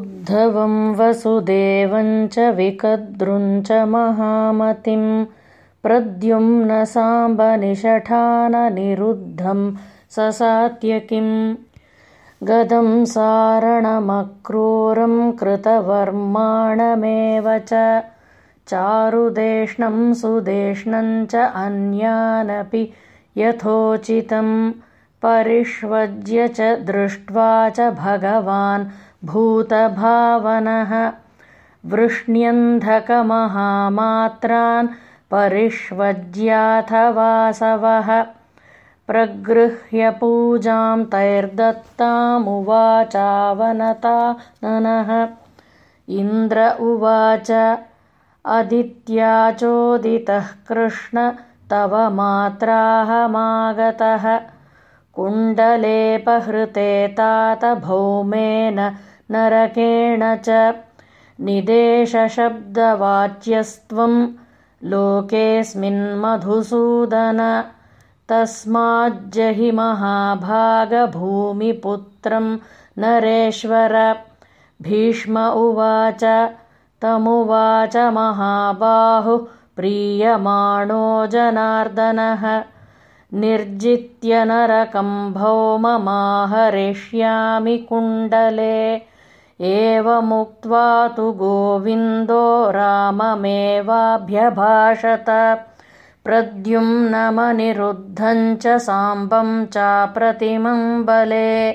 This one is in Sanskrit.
उद्धवं वसुदेवञ्च विकद्रुञ्च महामतिं प्रद्युम्नसाम्बनिषठाननिरुद्धं ससात्यकिं गदं सारणमक्रूरं कृतवर्माणमेव च चारुदेष्णं सुदेष्णञ्च अन्यानपि यथोचितं परिष्वज्य च दृष्ट्वा च भगवान् भूतभावनः। वृष्ण्यन्धकमहामात्रान् परिष्वज्याथ वासवः प्रगृह्य पूजां तैर्दत्तामुवाचावनता इन्द्र उवाच अदित्याचोदितः कृष्ण तव मात्राहमागतः कुण्डलेपहृते तात भौमेन नरकेण च निदेशशब्दवाच्यस्त्वं लोकेऽस्मिन्मधुसूदन तस्माज्जहि महाभागभूमिपुत्रं नरेश्वर। भीष्म उवाच तमुवाच महाबाहुः प्रीयमाणो जनार्दनः निर्जित्य नरकं भौममाहरिष्यामि कुण्डले। एवमुक्त्वा तु गोविन्दो राममेवाभ्यभाषत। प्रद्युम्नमनिरुद्धं च साम्बं चाप्रतिमं बले